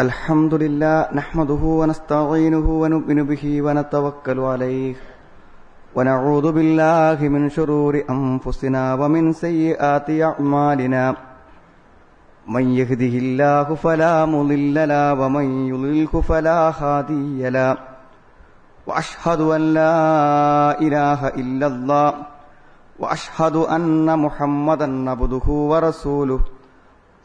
الحمد لله نحمده ونستعينه ونؤمن به ونتوكل عليه ونعوذ بالله من شرور أنفسنا ومن سيئات أعمالنا من يهده الله فلا مضل له ومن يضلله فلا هادي له وأشهد أن لا إله إلا الله وأشهد أن محمدا عبده ورسوله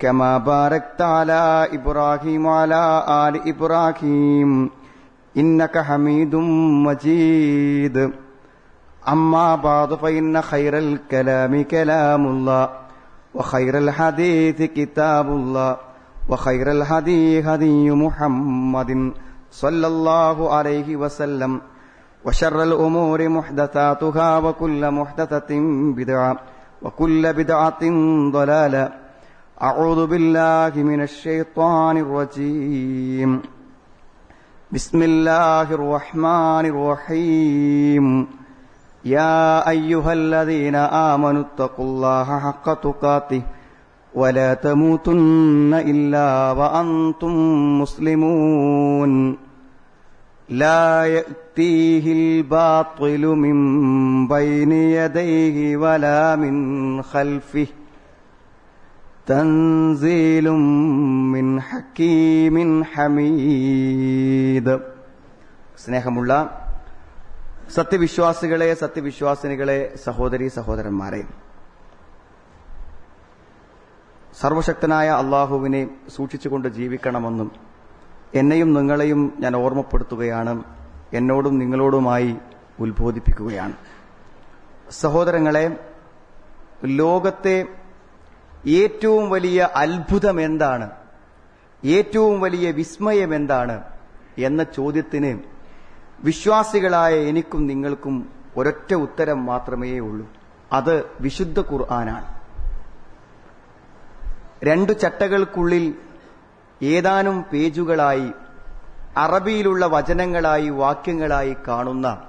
كما باركت على إبراهيم وعلى آل إبراهيم. إنك حميد مجيد. أما بعد فإن خير الكلام كلام الله وخير الحديث كتاب الله وخير الهدي هدي محمد صلى الله عليه وسلم وشر الأمور محدثاتها وكل محدثة بدعة وكل بدعة ضلالة. أعوذ بالله من الشيطان الرجيم. بسم الله الرحمن الرحيم. يا أيها الذين آمنوا اتقوا الله حق تقاته ولا تموتن إلا وأنتم مسلمون. لا يأتيه الباطل من بين يديه ولا من خلفه. تنزيل من حكيم حميد സ്നേഹമുള്ള സത്യവിശ്വാസികളെ സത്യവിശ്വാസിനികളെ സഹോദരി സഹോദരന്മാരെ സർവശക്തനായ അള്ളാഹുവിനെ സൂക്ഷിച്ചുകൊണ്ട് ജീവിക്കണമെന്നും എന്നെയും നിങ്ങളെയും ഞാൻ ഓർമ്മപ്പെടുത്തുകയാണ് എന്നോടും നിങ്ങളോടുമായി ഉത്ബോധിപ്പിക്കുകയാണ് സഹോദരങ്ങളെ ലോകത്തെ ഏറ്റവും വലിയ അത്ഭുതം എന്താണ്? ഏറ്റവും വലിയ വിസ്മയം എന്താണ്? എന്ന ചോദ്യത്തിന് വിശ്വാസികളായ എനിക്കും നിങ്ങൾക്കും ഒരൊറ്റ ഉത്തരം മാത്രമേ ഉള്ളൂ. അത് വിശുദ്ധ ഖുർആനാണ്. രണ്ടു ചട്ടകൾക്കുള്ളിൽ ഏതാനും പേജുകളായി അറബിയിലുള്ള വചനങ്ങളായി വാക്യങ്ങളായി കാണുന്ന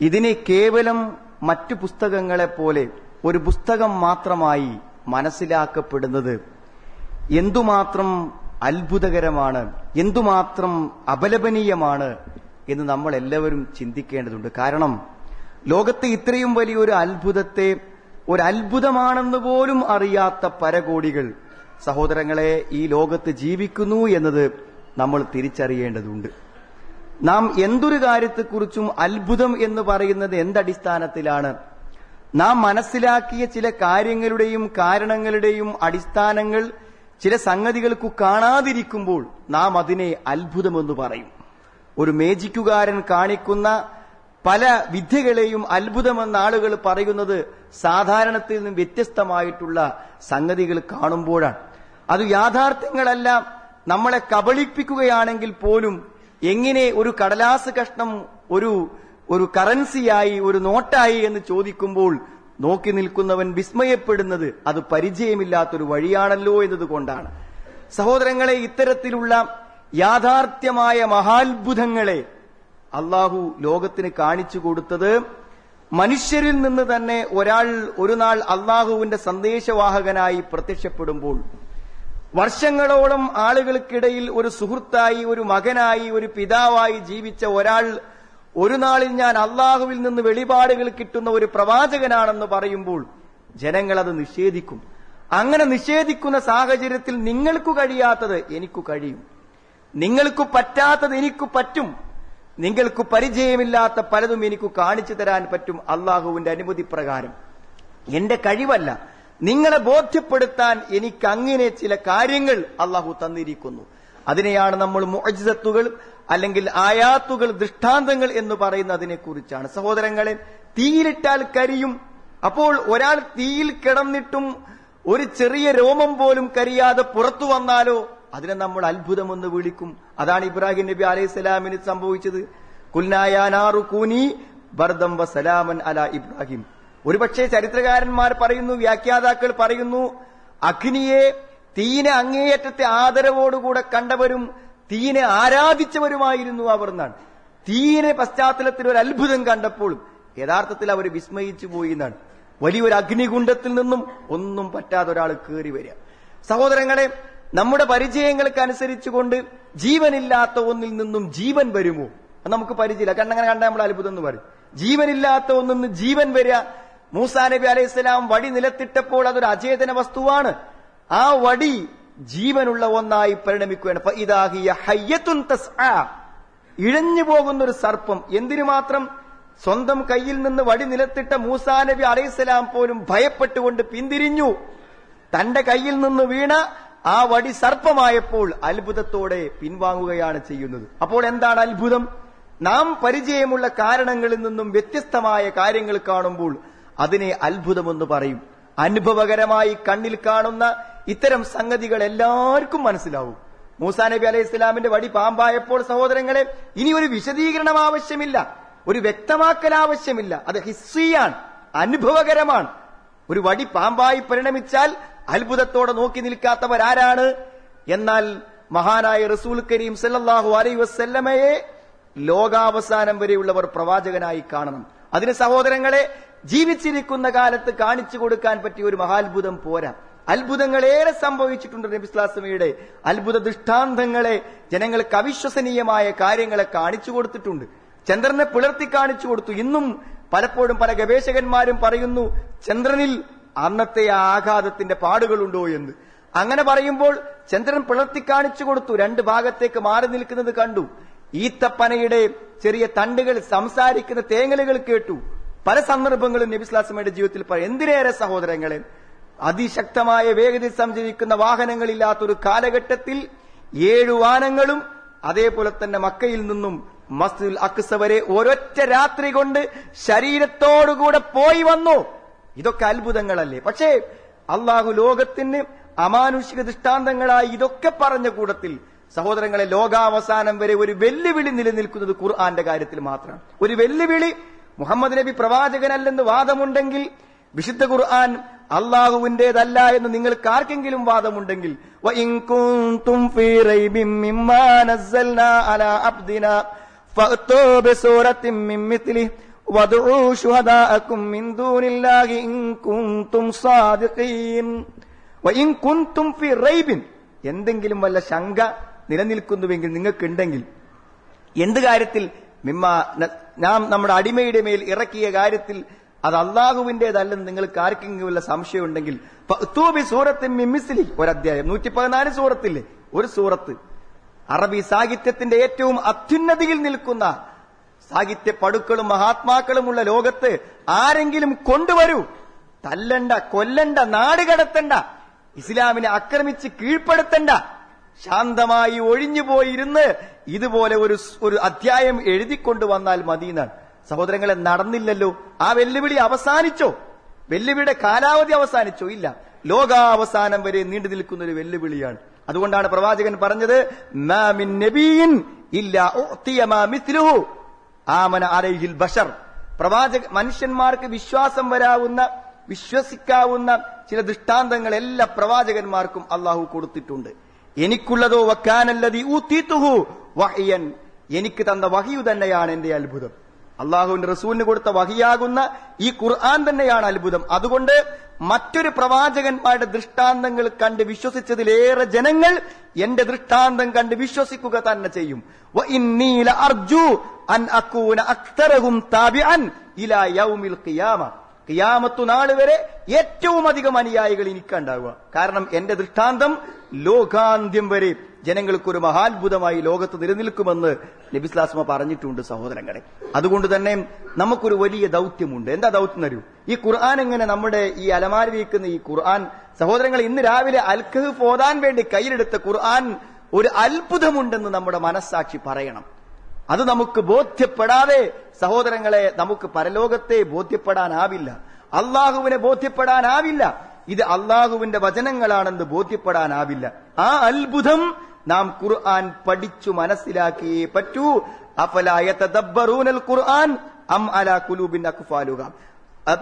ഇതിനെ കേവലം മറ്റു പുസ്തകങ്ങളെപ്പോലെ ഒരു പുസ്തകം മാത്രമായി മനസ്സിലാക്കപ്പെടുന്നത് എന്തുമാത്രം അത്ഭുതകരമാണ് എന്തുമാത്രം അപലപനീയമാണ് എന്ന് നമ്മൾ എല്ലാവരും ചിന്തിക്കേണ്ടതുണ്ട്. കാരണം ലോകത്തെ ഇത്രയും വലിയൊരു അത്ഭുതത്തെ ഒരു അത്ഭുതമാണെന്ന് പോലും അറിയാത്ത പരകോടികൾ സഹോദരങ്ങളെ ഈ ലോകത്ത് ജീവിക്കുന്നു എന്നത് നമ്മൾ തിരിച്ചറിയേണ്ടതുണ്ട്. നാം എന്തൊരു കാര്യത്തെക്കുറിച്ചും അത്ഭുതം എന്ന് പറയുന്നത് എന്തടിസ്ഥാനത്തിലാണ്? നാം മനസ്സിലാക്കിയ ചില കാര്യങ്ങളുടെയും കാരണങ്ങളുടെയും അടിസ്ഥാനങ്ങൾ ചില സംഗതികൾക്ക് കാണാതിരിക്കുമ്പോൾ നാം അതിനെ അത്ഭുതമെന്ന് പറയും. ഒരു മേജിക്കുകാരൻ കാണിക്കുന്ന പല വിദ്യകളെയും അത്ഭുതമെന്ന ആളുകൾ പറയുന്നത് സാധാരണത്തിൽ നിന്നും വ്യത്യസ്തമായിട്ടുള്ള സംഗതികൾ കാണുമ്പോഴാണ്. അത് യാഥാർത്ഥ്യങ്ങളെല്ലാം. നമ്മളെ കബളിപ്പിക്കുകയാണെങ്കിൽ പോലും എങ്ങനെ ഒരു കടലാസ് കഷ്ണം ഒരു ഒരു കറൻസിയായി ഒരു നോട്ടായി എന്ന് ചോദിക്കുമ്പോൾ നോക്കി നിൽക്കുന്നവൻ വിസ്മയപ്പെടുന്നത് അത് പരിചയമില്ലാത്തൊരു വഴിയാണല്ലോ എന്നതുകൊണ്ടാണ്. സഹോദരങ്ങളെ ഇത്തരത്തിലുള്ള യാഥാർത്ഥ്യമായ മഹാത്ഭുതങ്ങളെ അള്ളാഹു ലോകത്തിന് കാണിച്ചു കൊടുത്തത് മനുഷ്യരിൽ നിന്ന് തന്നെ ഒരാൾ ഒരു നാൾ അള്ളാഹുവിന്റെ സന്ദേശവാഹകനായി പ്രത്യക്ഷപ്പെടുമ്പോൾ വർഷങ്ങളോളം ആളുകൾക്കിടയിൽ ഒരു സുഹൃത്തായി ഒരു മകനായി ഒരു പിതാവായി ജീവിച്ച ഒരാൾ ഒരു നാളിൽ ഞാൻ അള്ളാഹുവിൽ നിന്ന് വെളിപാടുകൾ കിട്ടുന്ന ഒരു പ്രവാചകനാണെന്ന് പറയുമ്പോൾ ജനങ്ങൾ അത് നിഷേധിക്കും. അങ്ങനെ നിഷേധിക്കുന്ന സാഹചര്യത്തിൽ നിങ്ങൾക്ക് കഴിയാത്തത് എനിക്ക് കഴിയും. നിങ്ങൾക്ക് പറ്റാത്തത് എനിക്ക് പറ്റും. നിങ്ങൾക്ക് പരിചയമില്ലാത്ത പലതും എനിക്ക് കാണിച്ചു തരാൻ പറ്റും അള്ളാഹുവിന്റെ അനുമതി പ്രകാരം. എന്റെ കഴിവല്ല. നിങ്ങളെ ബോധ്യപ്പെടുത്താൻ എനിക്ക് അങ്ങനെ ചില കാര്യങ്ങൾ അള്ളാഹു തന്നിരിക്കുന്നു. അതിനെയാണ് നമ്മൾ മുഅജിസത്തുകൾ അല്ലെങ്കിൽ ആയാത്തുകൾ ദൃഷ്ടാന്തങ്ങൾ എന്ന് പറയുന്നതിനെക്കുറിച്ചാണ്. കുറിച്ചാണ് സഹോദരങ്ങളെ തീയിലിട്ടാൽ കരിയും. അപ്പോൾ ഒരാൾ തീയിൽ കിടന്നിട്ടും ഒരു ചെറിയ രോമം പോലും കരിയാതെ പുറത്തു വന്നാലോ അതിനെ നമ്മൾ അത്ഭുതമെന്ന് വിളിക്കും. അതാണ് ഇബ്രാഹിം നബി അലൈഹി സ്വലാമിന് സംഭവിച്ചത്. കുൽനായൂനി ബർദം വസലാമൻ അല ഇബ്രാഹിം. ഒരുപക്ഷെ ചരിത്രകാരന്മാർ പറയുന്നു വ്യാഖ്യാതാക്കൾ പറയുന്നു അഗ്നിയെ തീനെ അങ്ങേയറ്റത്തെ ആദരവോടുകൂടെ കണ്ടവരും തീനെ ആരാധിച്ചവരുമായിരുന്നു അവർ എന്നാണ്. തീയിനെ പശ്ചാത്തലത്തിൽ ഒരു അത്ഭുതം കണ്ടപ്പോൾ യഥാർത്ഥത്തിൽ അവർ വിസ്മയിച്ചു പോയി എന്നാണ്. വലിയൊരു അഗ്നികുണ്ഡത്തിൽ നിന്നും ഒന്നും പറ്റാതെ ഒരാൾ കയറി വരിക. സഹോദരങ്ങളെ നമ്മുടെ പരിചയങ്ങൾക്കനുസരിച്ചുകൊണ്ട് ജീവനില്ലാത്ത ഒന്നിൽ നിന്നും ജീവൻ വരുമോ? അത് നമുക്ക് പരിചയമില്ല. കണ്ണങ്ങനെ കണ്ടാൽ നമ്മൾ അത്ഭുതം എന്ന് പറയും. ജീവനില്ലാത്ത ഒന്നിൽ നിന്ന് ജീവൻ വരിക. മൂസാ നബി അലൈഹി സ്വലാം വടി നിലത്തിട്ടപ്പോൾ അതൊരു അചേതന വസ്തുവാണ്. ആ വടി ജീവനുള്ള ഒന്നായി പരിണമിക്കുകയാണ്. ഇഴഞ്ഞു പോകുന്ന ഒരു സർപ്പം. എന്തിനു മാത്രം? സ്വന്തം കയ്യിൽ നിന്ന് വടി നിലത്തിട്ട മൂസാ നബി അലൈഹിസ്സലാം പോലും ഭയപ്പെട്ടുകൊണ്ട് പിന്തിരിഞ്ഞു. തന്റെ കയ്യിൽ നിന്ന് വീണ ആ വടി സർപ്പമായപ്പോൾ അത്ഭുതത്തോടെ പിൻവാങ്ങുകയാണ് ചെയ്യുന്നത്. അപ്പോൾ എന്താണ് അത്ഭുതം? നാം പരിചയമുള്ള കാരണങ്ങളിൽ നിന്നും വ്യത്യസ്തമായ കാര്യങ്ങൾ കാണുമ്പോൾ അതിനെ അത്ഭുതമെന്ന് പറയും. അനുഭവകരമായി കണ്ണിൽ കാണുന്ന ഇത്തരം സംഗതികൾ എല്ലാവർക്കും മനസ്സിലാവും. മൂസാ നബി അലൈഹി ഇസ്ലാമിന്റെ വടി പാമ്പായപ്പോൾ സഹോദരങ്ങളെ ഇനി ഒരു വിശദീകരണം ആവശ്യമില്ല. ഒരു വ്യക്തമാക്കൽ ആവശ്യമില്ല. അത് ഹിസ്സിയാണ് അനുഭവകരമാണ്. ഒരു വടി പാമ്പായി പരിണമിച്ചാൽ അത്ഭുതത്തോടെ നോക്കി നിൽക്കാത്തവർ ആരാണ് എന്നാൽ മഹാനായ റസൂൽ കരീം സല്ലാഹു അലൈ വസ്ല്ലമയെ ലോകാവസാനം വരെയുള്ളവർ പ്രവാചകനായി കാണണം. അതിന് സഹോദരങ്ങളെ ജീവിച്ചിരിക്കുന്ന കാലത്ത് കാണിച്ചു കൊടുക്കാൻ പറ്റിയ ഒരു മഹാത്ഭുതം പോരാ. അത്ഭുതങ്ങളേറെ സംഭവിച്ചിട്ടുണ്ട് നബിസ്ലാസമയുടെ അത്ഭുത ദൃഷ്ടാന്തങ്ങളെ. ജനങ്ങൾക്ക് അവിശ്വസനീയമായ കാര്യങ്ങളെ കാണിച്ചു കൊടുത്തിട്ടുണ്ട്. ചന്ദ്രനെ പുലർത്തി കാണിച്ചു കൊടുത്തു. ഇന്നും പലപ്പോഴും പല ഗവേഷകന്മാരും പറയുന്നു ചന്ദ്രനിൽ അന്നത്തെ ആഘാതത്തിന്റെ പാടുകളുണ്ടോ എന്ന്. അങ്ങനെ പറയുമ്പോൾ ചന്ദ്രൻ പിളർത്തി കാണിച്ചു കൊടുത്തു. രണ്ട് ഭാഗത്തേക്ക് മാറി നിൽക്കുന്നത് കണ്ടു. ഈത്തപ്പനയുടെ ചെറിയ തണ്ടുകൾ സംസാരിക്കുന്ന തേങ്ങലുകൾ കേട്ടു. പല സന്ദർഭങ്ങളും നബിസ്ലാസമയുടെ ജീവിതത്തിൽ പറയും എന്തിനേറെ സഹോദരങ്ങളെ? അതിശക്തമായ വേഗതയിൽ സഞ്ചരിക്കുന്ന വാഹനങ്ങളില്ലാത്തൊരു കാലഘട്ടത്തിൽ ഏഴു വാനങ്ങളും അതേപോലെ തന്നെ മക്കയിൽ നിന്നും മസ്ജിദുൽ അക്സ വരെ ഒരൊറ്റ രാത്രി കൊണ്ട് ശരീരത്തോടുകൂടെ പോയി വന്നു. ഇതൊക്കെ അത്ഭുതങ്ങളല്ലേ? പക്ഷേ അള്ളാഹു ലോകത്തിന് അമാനുഷിക ദൃഷ്ടാന്തങ്ങളായി ഇതൊക്കെ പറഞ്ഞ കൂടത്തിൽ സഹോദരങ്ങളെ ലോകാവസാനം വരെ ഒരു വെല്ലുവിളി നിലനിൽക്കുന്നത് ഖുർആന്റെ കാര്യത്തിൽ മാത്രമാണ് ഒരു വെല്ലുവിളി മുഹമ്മദ് നബി പ്രവാചകനല്ലെന്ന് വാദമുണ്ടെങ്കിൽ വിശുദ്ധ ഖുർആൻ അള്ളാഹുവിന്റേതല്ല എന്ന് നിങ്ങൾക്ക് ആർക്കെങ്കിലും വാദമുണ്ടെങ്കിൽ എന്തെങ്കിലും വല്ല ശങ്ക നിലനിൽക്കുന്നുവെങ്കിൽ നിങ്ങൾക്കുണ്ടെങ്കിൽ എന്ത് കാര്യത്തിൽ മിമ്മ നാം നമ്മുടെ അടിമയുടെ മേൽ ഇറക്കിയ കാര്യത്തിൽ അത് അള്ളാഹുവിന്റേതല്ലെന്ന് നിങ്ങൾക്ക് ആർക്കെങ്കിലും വല്ല സംശയമുണ്ടെങ്കിൽ സൂറത്തിൻ ഒരധ്യായം നൂറ്റി പതിനാല് സൂറത്തില്ലേ? ഒരു സൂറത്ത്. അറബി സാഹിത്യത്തിന്റെ ഏറ്റവും അത്യുന്നതിയിൽ നിൽക്കുന്ന സാഹിത്യ പടുക്കളും മഹാത്മാക്കളുമുള്ള ലോകത്ത് ആരെങ്കിലും കൊണ്ടുവരൂ. തല്ലണ്ട കൊല്ലണ്ട നാട് കടത്തണ്ട ഇസ്ലാമിനെ ആക്രമിച്ച് കീഴ്പ്പെടുത്തണ്ട. ശാന്തമായി ഒഴിഞ്ഞുപോയിരുന്ന് ഇതുപോലെ ഒരു ഒരു അധ്യായം എഴുതിക്കൊണ്ടു വന്നാൽ മതിയെന്നാണ്. സഹോദരങ്ങളെ നടന്നില്ലല്ലോ. ആ വെല്ലുവിളി അവസാനിച്ചോ? വെല്ലുവിളിയുടെ കാലാവധി അവസാനിച്ചോ? ഇല്ല. ലോകാവസാനം വരെ നീണ്ടു നിൽക്കുന്ന ഒരു വെല്ലുവിളിയാണ്. അതുകൊണ്ടാണ് പ്രവാചകൻ പറഞ്ഞത് "മാ മിൻ നബിയിൻ ഇല്ലാ ഉഅ്തിയ മാ മിത്ലുഹു. ആമന അലൈഹിൽ ബഷർ. പ്രവാചക മനുഷ്യന്മാർക്ക് വിശ്വാസം വരാവുന്ന വിശ്വസിക്കാവുന്ന ചില ദൃഷ്ടാന്തങ്ങൾ എല്ലാ പ്രവാചകന്മാർക്കും അള്ളാഹു കൊടുത്തിട്ടുണ്ട്. എനിക്കുള്ളതോ വക്കാനല്ലതി ഊത്തീത്തുഹു വഹിയൻ. എനിക്ക് തന്ന വഹിയു തന്നെയാണ് എന്റെ അത്ഭുതം. അള്ളാഹുവിന്റെ റസൂലിന് കൊടുത്ത വഹിയാകുന്ന ഈ ഖുർആൻ തന്നെയാണ് അത്ഭുതം. അതുകൊണ്ട് മറ്റൊരു പ്രവാചകന്മാരുടെ ദൃഷ്ടാന്തങ്ങൾ കണ്ട് വിശ്വസിച്ചതിലേറെ ജനങ്ങൾ എന്റെ ദൃഷ്ടാന്തം കണ്ട് വിശ്വസിക്കുക തന്നെ ചെയ്യും. ഇന്നീ അൻ അക്തരഹും താബിഅൻ ഇലാ യൗമിൽ നാൾ വരെ ഏറ്റവും അധികം അനുയായികൾ എനിക്കുണ്ടാവുക. കാരണം എന്റെ ദൃഷ്ടാന്തം ലോകാന്ത്യം വരെ ജനങ്ങൾക്കൊരു മഹാത്ഭുതമായി ലോകത്ത് നിലനിൽക്കുമെന്ന് നബിസ്ലാസ്മ പറഞ്ഞിട്ടുണ്ട് സഹോദരങ്ങളെ. അതുകൊണ്ട് തന്നെ നമുക്കൊരു വലിയ ദൗത്യമുണ്ട്. എന്താ ദൗത്യം തരൂ ഈ ഖുർആൻ എങ്ങനെ നമ്മുടെ ഈ അലമാരി വീക്കുന്ന ഈ ഖുർആൻ സഹോദരങ്ങൾ ഇന്ന് രാവിലെ അൽഖഹ് പോതാൻ വേണ്ടി കയ്യിലെടുത്ത ഖുർആൻ ഒരു അത്ഭുതമുണ്ടെന്ന് നമ്മുടെ മനസ്സാക്ഷി പറയണം. അത് നമുക്ക് ബോധ്യപ്പെടാതെ സഹോദരങ്ങളെ നമുക്ക് പരലോകത്തെ ബോധ്യപ്പെടാനാവില്ല. അള്ളാഹുവിനെ ബോധ്യപ്പെടാനാവില്ല. ഇത് അള്ളാഹുവിന്റെ വചനങ്ങളാണെന്ന് ബോധ്യപ്പെടാനാവില്ല. ആ അത്ഭുതം നാം ഖുർആൻ പഠിച്ചു മനസ്സിലാക്കിയേ പറ്റൂ. അഫലായത്തദബ്ബറൂനൽ ഖുർആൻ അം അലാ കുലൂബിൻ അക്ഫാലുക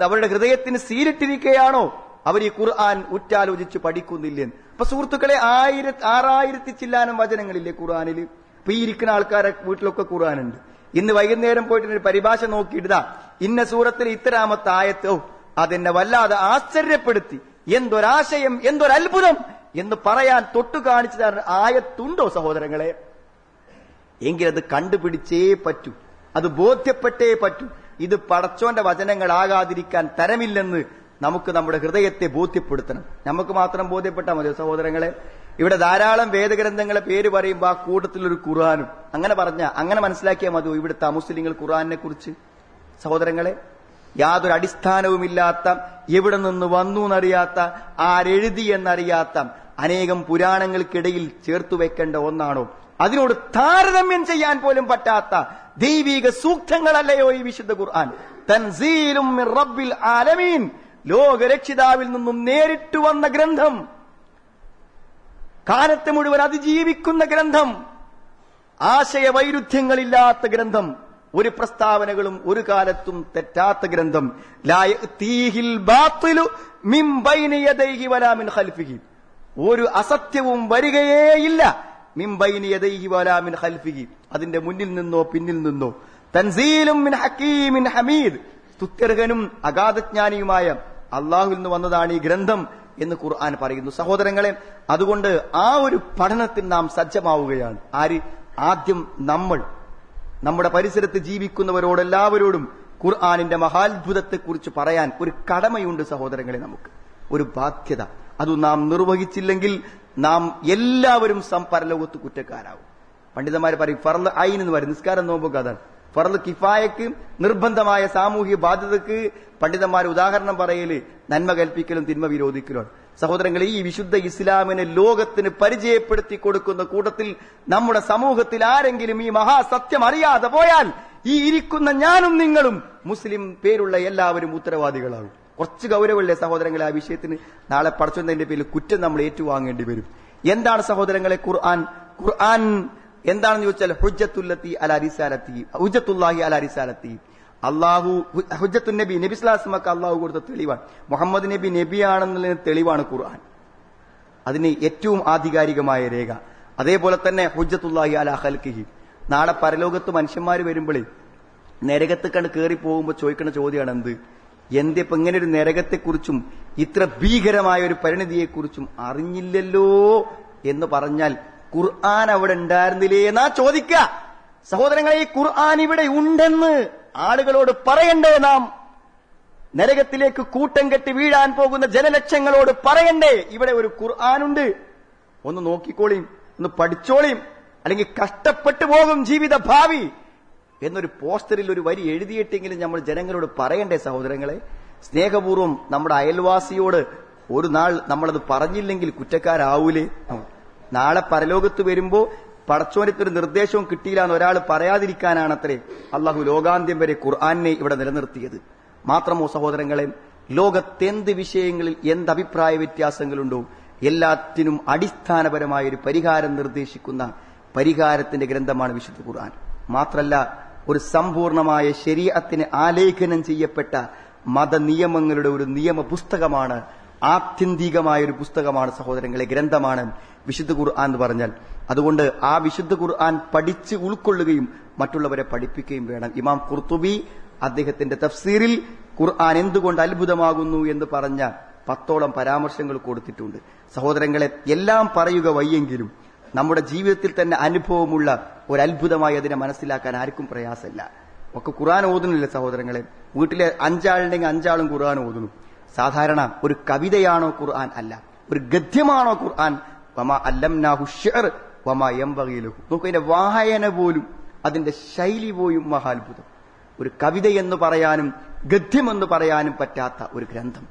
അവരുടെ ഹൃദയത്തിന് സീലിട്ടിരിക്കുകയാണോ അവർ ഈ ഖുർആൻ ഉറ്റാലോചിച്ച് പഠിക്കുന്നില്ലേ? അപ്പൊ സുഹൃത്തുക്കളെ ആയിര ആറായിരത്തി ചില്ലാനം വചനങ്ങളില്ലേ ഖുർആാനിൽ ഇപ്പൊ ഈ ഇരിക്കുന്ന ആൾക്കാരെ വീട്ടിലൊക്കെ ഖുർആനുണ്ട്. ഇന്ന് വൈകുന്നേരം പോയിട്ട് ഒരു പരിഭാഷ നോക്കിയിടുതാ ഇന്ന സൂറത്തിൽ ഇത്തരാമത്തെ ആയത്തോ അതെന്നെ വല്ലാതെ ആശ്ചര്യപ്പെടുത്തി. എന്തൊരാശയം എന്തൊരത്ഭുതം! എന്ന് പറയാൻ തൊട്ടു കാണിച്ചു തരുന്ന ആയത്തുണ്ടോ സഹോദരങ്ങളെ? എങ്കിലത് കണ്ടുപിടിച്ചേ പറ്റൂ. അത് ബോധ്യപ്പെട്ടേ പറ്റൂ. ഇത് പടച്ചോന്റെ വചനങ്ങളാകാതിരിക്കാൻ തരമില്ലെന്ന് നമുക്ക് നമ്മുടെ ഹൃദയത്തെ ബോധ്യപ്പെടുത്തണം. നമുക്ക് മാത്രം ബോധ്യപ്പെട്ടാൽ മതിയോ സഹോദരങ്ങളെ? ഇവിടെ ധാരാളം വേദഗ്രന്ഥങ്ങളെ പേര് പറയുമ്പോൾ ആ കൂട്ടത്തിലൊരു ഖുർആാനും. അങ്ങനെ പറഞ്ഞ അങ്ങനെ മനസ്സിലാക്കിയാൽ മതിയോ ഇവിടുത്തെ മുസ്ലിങ്ങൾ ഖുർആാനിനെ കുറിച്ച് സഹോദരങ്ങളെ യാതൊരു അടിസ്ഥാനവുമില്ലാത്ത എവിടെ നിന്ന് വന്നു എന്നറിയാത്ത ആരെഴുതി എന്നറിയാത്ത അനേകം പുരാണങ്ങൾക്കിടയിൽ ചേർത്തു വെക്കേണ്ട ഒന്നാണോ? അതിനോട് താരതമ്യം ചെയ്യാൻ പോലും പറ്റാത്ത ദൈവിക സൂക്തങ്ങളല്ലയോ ഈ വിശുദ്ധ ഖുർആൻ? തൻസീലും റബ്ബിൽ ആലമീൻ. ലോകരക്ഷിതാവിൽ നിന്നും നേരിട്ട് വന്ന ഗ്രന്ഥം. കാലത്തെ മുഴുവൻ അതിജീവിക്കുന്ന ഗ്രന്ഥം. ആശയവൈരുദ്ധ്യങ്ങളില്ലാത്ത ഗ്രന്ഥം. ഒരു പ്രസ്താവനകളും ഒരു കാലത്തും തെറ്റാത്ത ഗ്രന്ഥം. ഒരു അസത്യവും വരികയേയില്ല അതിന്റെ മുന്നിൽ നിന്നോ പിന്നിൽ നിന്നോ. തൻസീലും മിൻ സ്തുത്യർഹനും അഗാധജ്ഞാനിയുമായ അള്ളാഹുവിൽ നിന്ന് വന്നതാണ് ഈ ഗ്രന്ഥം എന്ന് ഖുർആൻ പറയുന്നു. സഹോദരങ്ങളെ അതുകൊണ്ട് ആ ഒരു പഠനത്തിൽ നാം സജ്ജമാവുകയാണ്. ആര്? ആദ്യം നമ്മൾ. നമ്മുടെ പരിസരത്ത് ജീവിക്കുന്നവരോട് എല്ലാവരോടും ഖുർആാനിന്റെ മഹാത്ഭുതത്തെക്കുറിച്ച് പറയാൻ ഒരു കടമയുണ്ട് സഹോദരങ്ങളെ നമുക്ക്. ഒരു ബാധ്യത. അത് നാം നിർവഹിച്ചില്ലെങ്കിൽ നാം എല്ലാവരും സം പരലോകത്ത് കുറ്റക്കാരാവും. പണ്ഡിതന്മാർ പറയും ഫറൽ ഐൻ എന്ന് പറയും. നിസ്കാരം നോമ്പൊക്കെ അതാണ്. ഫർദ് കിഫായക്ക് നിർബന്ധമായ സാമൂഹിക ബാധ്യതക്ക് പണ്ഡിതന്മാർ ഉദാഹരണം പറയൽ നന്മ കൽപ്പിക്കലും തിന്മ വിരോധിക്കലുമാണ് സഹോദരങ്ങളെ ഈ വിശുദ്ധ ഇസ്ലാമിനെ ലോകത്തിന് പരിചയപ്പെടുത്തി കൊടുക്കുന്ന കൂട്ടത്തിൽ നമ്മുടെ സമൂഹത്തിൽ ആരെങ്കിലും ഈ മഹാസത്യം അറിയാതെ പോയാൽ ഈ ഇരിക്കുന്ന ഞാനും നിങ്ങളും മുസ്ലിം പേരുള്ള എല്ലാവരും ഉത്തരവാദികളാകും. കുറച്ച് ഗൗരവമുള്ള സഹോദരങ്ങളെ ആ വിഷയത്തിന് നാളെ പടച്ചൊന്നതിന്റെ പേരിൽ കുറ്റം നമ്മൾ ഏറ്റുവാങ്ങേണ്ടി വരും. എന്താണ് സഹോദരങ്ങളെ ഖുർആൻ? ഖുർആൻ എന്താണെന്ന് ചോദിച്ചാൽ ഹുജത്തുല്ലത്തി അലാരിസാലത്തി ഹുജത്തുല്ലാഹി അലാരിസാലത്തി അള്ളാഹു ഹുജത്തു നബി നബി സ്ലാസ്മക്ക് അള്ളാഹു കൊടുത്ത തെളിവാണ്. മുഹമ്മദ് നബി നബിയാണെന്നുള്ളതിന് തെളിവാണ് ഖുർആൻ. അതിന് ഏറ്റവും ആധികാരികമായ രേഖ. അതേപോലെ തന്നെ ഹുജത്തുല്ലാഹി അല ഹൽക്കിഹി നാളെ പരലോകത്ത് മനുഷ്യന്മാർ വരുമ്പോഴേ നരകത്ത് കണ്ട് കയറി പോകുമ്പോൾ ചോദിക്കുന്ന ചോദ്യമാണ് എന്ത് എന്തിപ്പോ ഇങ്ങനെ ഒരു നരകത്തെക്കുറിച്ചും ഇത്ര ഭീകരമായ ഒരു പരിണിതിയെക്കുറിച്ചും അറിഞ്ഞില്ലല്ലോ എന്ന് പറഞ്ഞാൽ ഖുർആൻ അവിടെ ഉണ്ടായിരുന്നില്ലേ എന്നാ ചോദിക്ക. സഹോദരങ്ങളെ ഈ ഖുർആൻ ഇവിടെ ഉണ്ടെന്ന്. ആളുകളോട് പറയണ്ടേ നാം? നരകത്തിലേക്ക് കൂട്ടം കെട്ടി വീഴാൻ പോകുന്ന ജനലക്ഷങ്ങളോട് പറയണ്ടേ? ഇവിടെ ഒരു ഖുർആാനുണ്ട്. ഒന്ന് നോക്കിക്കോളിയും ഒന്ന് പഠിച്ചോളിയും അല്ലെങ്കിൽ കഷ്ടപ്പെട്ടു പോകും ജീവിത ഭാവി എന്നൊരു പോസ്റ്ററിൽ ഒരു വരി എഴുതിയിട്ടെങ്കിലും നമ്മൾ ജനങ്ങളോട് പറയണ്ടേ സഹോദരങ്ങളെ? സ്നേഹപൂർവം നമ്മുടെ അയൽവാസിയോട് ഒരു നാൾ നമ്മളത് പറഞ്ഞില്ലെങ്കിൽ കുറ്റക്കാരാവൂലേ? നാളെ പരലോകത്ത് വരുമ്പോ പടച്ചോനത്തൊരു നിർദ്ദേശവും കിട്ടിയില്ല എന്ന് ഒരാൾ പറയാതിരിക്കാനാണ് അത്രേ അള്ളാഹു ലോകാന്ത്യം വരെ ഖുർആാനെ ഇവിടെ നിലനിർത്തിയത്. മാത്രമോ സഹോദരങ്ങളെ ലോകത്തെന്ത് വിഷയങ്ങളിൽ എന്ത് അഭിപ്രായ വ്യത്യാസങ്ങളുണ്ടോ എല്ലാത്തിനും അടിസ്ഥാനപരമായ ഒരു പരിഹാരം നിർദ്ദേശിക്കുന്ന പരിഹാരത്തിന്റെ ഗ്രന്ഥമാണ് വിശുദ്ധ ഖുർആൻ. മാത്രല്ല ഒരു സമ്പൂർണമായ ശരീരത്തിന് ആലേഖനം ചെയ്യപ്പെട്ട മതനിയമങ്ങളുടെ ഒരു നിയമ പുസ്തകമാണ് ആത്യന്തികമായ ഒരു പുസ്തകമാണ് സഹോദരങ്ങളെ ഗ്രന്ഥമാണ് വിശുദ്ധ ഖുർആൻ എന്ന് പറഞ്ഞാൽ. അതുകൊണ്ട് ആ വിശുദ്ധ ഖുർആൻ പഠിച്ച് ഉൾക്കൊള്ളുകയും മറ്റുള്ളവരെ പഠിപ്പിക്കുകയും വേണം. ഇമാം കുർത്തുബി അദ്ദേഹത്തിന്റെ തഫ്സീറിൽ ഖുർആൻ എന്തുകൊണ്ട് അത്ഭുതമാകുന്നു എന്ന് പറഞ്ഞ പത്തോളം പരാമർശങ്ങൾ കൊടുത്തിട്ടുണ്ട്. സഹോദരങ്ങളെ എല്ലാം പറയുക വയ്യെങ്കിലും നമ്മുടെ ജീവിതത്തിൽ തന്നെ അനുഭവമുള്ള ഒരു അത്ഭുതമായി അതിനെ മനസ്സിലാക്കാൻ ആർക്കും പ്രയാസമില്ല. ഒക്കെ ഖുർആൻ ഓതുന്നില്ല സഹോദരങ്ങളെ? വീട്ടിലെ അഞ്ചാളുണ്ടെങ്കിൽ അഞ്ചാളും ഖുർആൻ ഓതുന്നു. സാധാരണ ഒരു കവിതയാണോ ഖുർആൻ അല്ല. ഒരു ഗദ്യമാണോ ഖുർആൻ? വമ അല്ലംനാഹു ഷിർ വമ എംബകയിലഹു നോക്കൂ അതിന്റെ വായന പോലും അതിന്റെ ശൈലി പോലും മഹാത്ഭുതം. ഒരു കവിത എന്ന് പറയാനും ഗദ്യമെന്ന് പറയാനും പറ്റാത്ത ഒരു ഗ്രന്ഥം.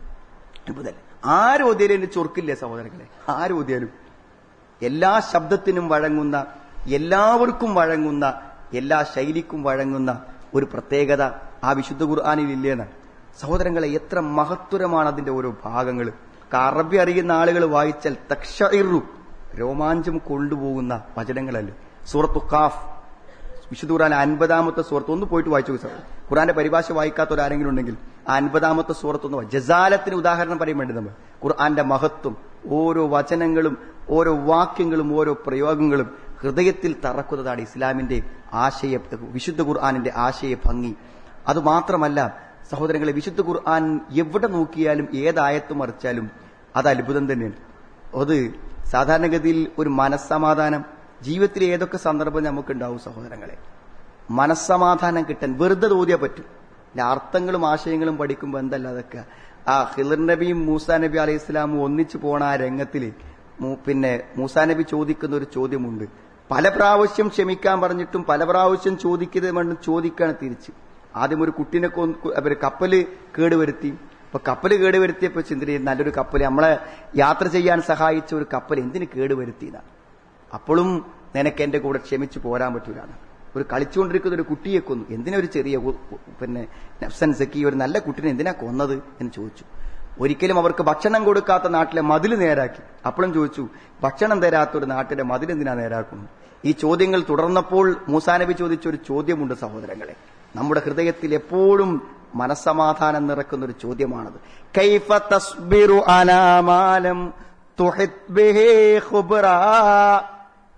അത്ഭുതല്ലേ ആരോദ്യാലും ചൊർക്കില്ലേ സഹോദരങ്ങളെ? ആരോദ്യാലും എല്ലാ ശബ്ദത്തിനും വഴങ്ങുന്ന എല്ലാവർക്കും വഴങ്ങുന്ന എല്ലാ ശൈലിക്കും വഴങ്ങുന്ന ഒരു പ്രത്യേകത ആ വിശുദ്ധ ഖുർആാനിൽ ഇല്ലേന്നാണ് സഹോദരങ്ങളെ എത്ര മഹത്വരമാണ് അതിന്റെ ഓരോ ഭാഗങ്ങൾ അറബി അറിയുന്ന ആളുകൾ വായിച്ചാൽ തക്ഷഇറു രോമാഞ്ചം കൊണ്ടുപോകുന്ന വചനങ്ങളല്ലേ. സൂറത്തു കാഫ് വിശുദ്ധ അൻപതാമത്തെ സുഹൃത്ത് ഒന്ന് പോയിട്ട് വായിച്ചു സാർ ഖുർആന്റെ പരിഭാഷ വായിക്കാത്ത ഒരാരെങ്കിലും ഉണ്ടെങ്കിൽ ആ അൻപതാമത്തെ സുഹൃത്ത് ഒന്ന് ജസാലത്തിന് ഉദാഹരണം പറയാൻ വേണ്ടി നമ്മൾ. ഖുർആന്റെ മഹത്വം ഓരോ വചനങ്ങളും ഓരോ വാക്യങ്ങളും ഓരോ പ്രയോഗങ്ങളും ഹൃദയത്തിൽ തറക്കുന്നതാണ് ഇസ്ലാമിന്റെ ആശയ വിശുദ്ധ ഖുർആാനിന്റെ ആശയ ഭംഗി. അതുമാത്രമല്ല സഹോദരങ്ങളെ വിശുദ്ധ ഖുർആൻ എവിടെ നോക്കിയാലും ഏതായത്ത് മറിച്ചാലും അത് അത്ഭുതം തന്നെയാണ്. അത് സാധാരണഗതിയിൽ ഒരു മനസ്സമാധാനം ജീവിതത്തിൽ ഏതൊക്കെ സന്ദർഭം നമുക്കുണ്ടാവും സഹോദരങ്ങളെ? മനസ്സമാധാനം കിട്ടാൻ വെറുതെ തോതിയാൽ പറ്റും. അർത്ഥങ്ങളും ആശയങ്ങളും പഠിക്കുമ്പോൾ എന്തല്ല അതൊക്കെ ആ ഹിലർ നബിയും മൂസാ നബി അലൈഹി ഇസ്ലാമും ഒന്നിച്ചു പോണ ആ രംഗത്തിൽ പിന്നെ മൂസാ നബി ചോദിക്കുന്ന ഒരു ചോദ്യമുണ്ട്. പല പ്രാവശ്യം ക്ഷമിക്കാൻ പറഞ്ഞിട്ടും പല പ്രാവശ്യം ചോദിക്കുന്നത് വേണ്ട ചോദിക്കാണ് തിരിച്ച്. ആദ്യം ഒരു കുട്ടിനെ അവർ കപ്പൽ കേടുവരുത്തി. അപ്പൊ കപ്പൽ കേടുവരുത്തിയപ്പോ ചിന്തി നല്ലൊരു കപ്പൽ. നമ്മളെ യാത്ര ചെയ്യാൻ സഹായിച്ച ഒരു കപ്പൽ എന്തിന് കേടുവരുത്തിയതാണ് അപ്പോഴും നിനക്ക് എന്റെ കൂടെ ക്ഷമിച്ചു പോരാൻ പറ്റൂലാണ് ഒരു കളിച്ചുകൊണ്ടിരിക്കുന്ന ഒരു കുട്ടിയെ കൊന്നു. എന്തിനാ ഒരു ചെറിയ പിന്നെ നഫ്സൻ സക്കി ഒരു നല്ല കുട്ടിനെ എന്തിനാ കൊന്നത് എന്ന് ചോദിച്ചു. ഒരിക്കലും അവർക്ക് ഭക്ഷണം കൊടുക്കാത്ത നാട്ടിലെ മതിൽ നേരാക്കി. അപ്പോഴും ചോദിച്ചു ഭക്ഷണം തരാത്ത ഒരു നാട്ടിലെ മതിൽ എന്തിനാ നേരാക്കുന്നു? ഈ ചോദ്യങ്ങൾ തുടർന്നപ്പോൾ മൂസാനബി ചോദിച്ച ഒരു ചോദ്യമുണ്ട് സഹോദരങ്ങളെ. നമ്മുടെ ഹൃദയത്തിൽ എപ്പോഴും മനസ്സമാധാനം നിറക്കുന്ന ഒരു ചോദ്യമാണത്. കൈഫ തസ്ബിറു അലാമാലം